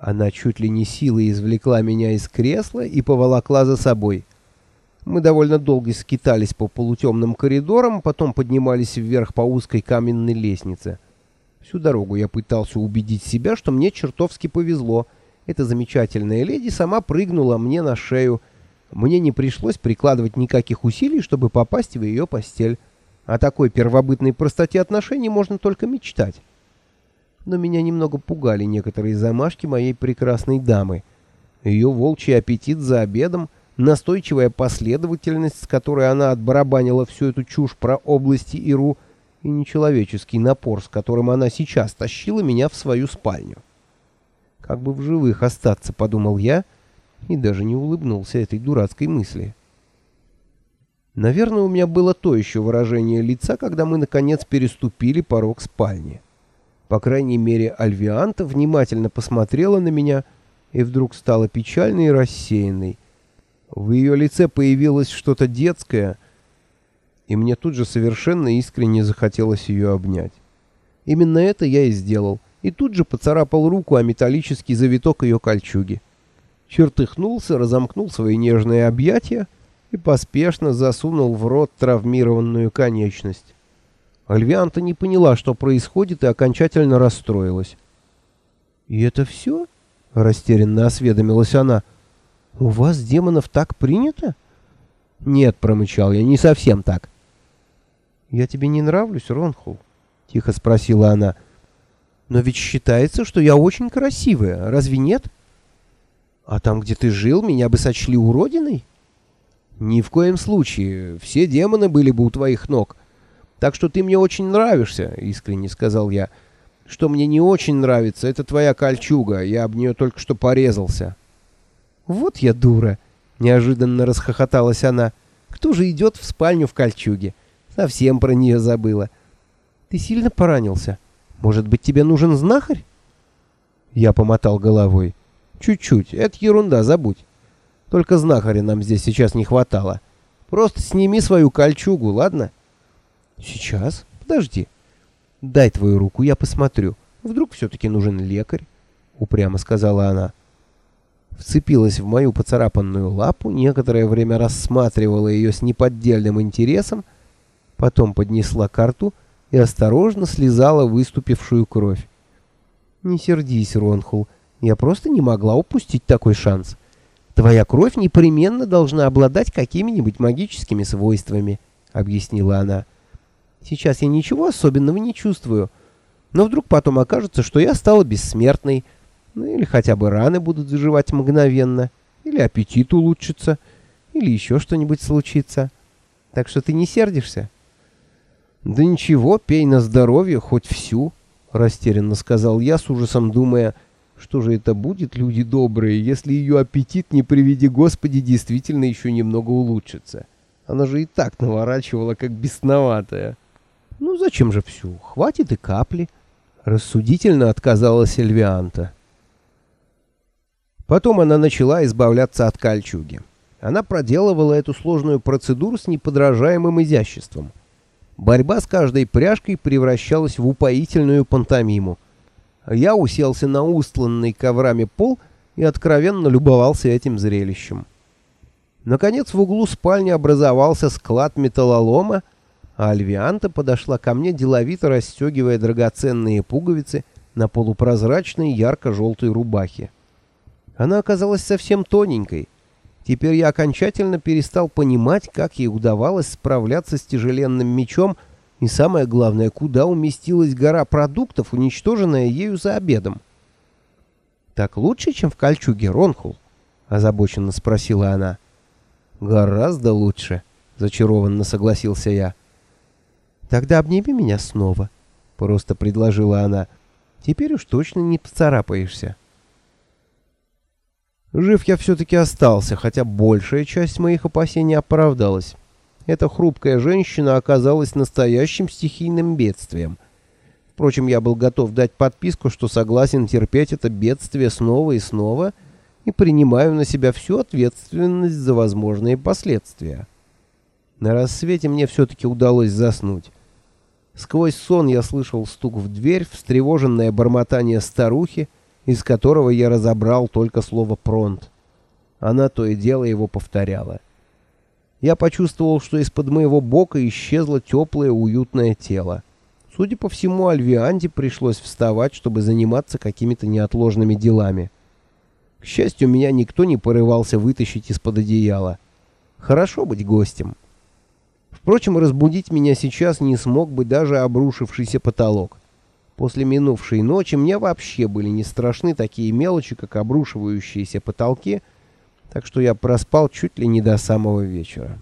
Она чуть ли не силой извлекла меня из кресла и поволокла за собой. Мы довольно долго скитались по полутемным коридорам, потом поднимались вверх по узкой каменной лестнице. Всю дорогу я пытался убедить себя, что мне чертовски повезло. Эта замечательная леди сама прыгнула мне на шею. Мне не пришлось прикладывать никаких усилий, чтобы попасть в ее постель. О такой первобытной простоте отношений можно только мечтать. Но меня немного пугали некоторые замашки моей прекрасной дамы. Ее волчий аппетит за обедом, настойчивая последовательность, с которой она отбарабанила всю эту чушь про области Иру, и нечеловеческий напор, с которым она сейчас тащила меня в свою спальню. Как бы в живых остаться, подумал я, и даже не улыбнулся этой дурацкой мысли. Наверное, у меня было то еще выражение лица, когда мы, наконец, переступили порог спальни. По крайней мере, Альвианта внимательно посмотрела на меня и вдруг стала печальной и рассеянной. В ее лице появилось что-то детское, и мне тут же совершенно искренне захотелось ее обнять. Именно это я и сделал, и тут же поцарапал руку о металлический завиток ее кольчуги. Чертыхнулся, разомкнул свои нежные объятия, и поспешно засунул в рот травмированную конечность. Альвианта не поняла, что происходит, и окончательно расстроилась. «И это все?» — растерянно осведомилась она. «У вас, демонов, так принято?» «Нет», — промычал я, — «не совсем так». «Я тебе не нравлюсь, Ронхул?» — тихо спросила она. «Но ведь считается, что я очень красивая, разве нет?» «А там, где ты жил, меня бы сочли уродиной?» Ни в коем случае. Все демоны были бы у твоих ног. Так что ты мне очень нравишься, искренне сказал я. Что мне не очень нравится, это твоя кольчуга. Я об нее только что порезался. Вот я дура, неожиданно расхохоталась она. Кто же идет в спальню в кольчуге? Совсем про нее забыла. Ты сильно поранился? Может быть, тебе нужен знахарь? Я помотал головой. Чуть-чуть, это ерунда, забудь. Только знахаря нам здесь сейчас не хватало. Просто сними свою кольчугу, ладно? Сейчас? Подожди. Дай твою руку, я посмотрю. Вдруг все-таки нужен лекарь? Упрямо сказала она. Вцепилась в мою поцарапанную лапу, некоторое время рассматривала ее с неподдельным интересом, потом поднесла карту и осторожно слезала выступившую кровь. Не сердись, Ронхул, я просто не могла упустить такой шанс. Твоя кровь непременно должна обладать какими-нибудь магическими свойствами, объяснила она. Сейчас я ничего особенного не чувствую, но вдруг потом окажется, что я стала бессмертной, ну или хотя бы раны будут заживать мгновенно, или аппетит улучшится, или еще что-нибудь случится. Так что ты не сердишься? Да ничего, пей на здоровье хоть всю, растерянно сказал я, с ужасом думая, что же это будет, люди добрые, если ее аппетит, не приведи Господи, действительно еще немного улучшится? Она же и так наворачивала, как бесноватая. Ну зачем же всю? Хватит и капли. Рассудительно отказалась Эльвианта. Потом она начала избавляться от кольчуги. Она проделывала эту сложную процедуру с неподражаемым изяществом. Борьба с каждой пряжкой превращалась в упоительную пантомиму — я уселся на устланный коврами пол и откровенно любовался этим зрелищем. Наконец в углу спальни образовался склад металлолома, а Альвианта подошла ко мне, деловито расстегивая драгоценные пуговицы на полупрозрачной ярко-желтой рубахе. Она оказалась совсем тоненькой. Теперь я окончательно перестал понимать, как ей удавалось справляться с тяжеленным мечом, и самое главное, куда уместилась гора продуктов, уничтоженная ею за обедом. «Так лучше, чем в кольчуге, Ронхул?» — озабоченно спросила она. «Гораздо лучше», — зачарованно согласился я. «Тогда обними меня снова», — просто предложила она. «Теперь уж точно не поцарапаешься». Жив я все-таки остался, хотя большая часть моих опасений оправдалась эта хрупкая женщина оказалась настоящим стихийным бедствием. Впрочем, я был готов дать подписку, что согласен терпеть это бедствие снова и снова и принимаю на себя всю ответственность за возможные последствия. На рассвете мне все-таки удалось заснуть. Сквозь сон я слышал стук в дверь, встревоженное бормотание старухи из которого я разобрал только слово «пронт». Она то и дело его повторяла. Я почувствовал, что из-под моего бока исчезло теплое уютное тело. Судя по всему, Альвианде пришлось вставать, чтобы заниматься какими-то неотложными делами. К счастью, меня никто не порывался вытащить из-под одеяла. Хорошо быть гостем. Впрочем, разбудить меня сейчас не смог бы даже обрушившийся потолок. После минувшей ночи мне вообще были не страшны такие мелочи, как обрушивающиеся потолки, так что я проспал чуть ли не до самого вечера.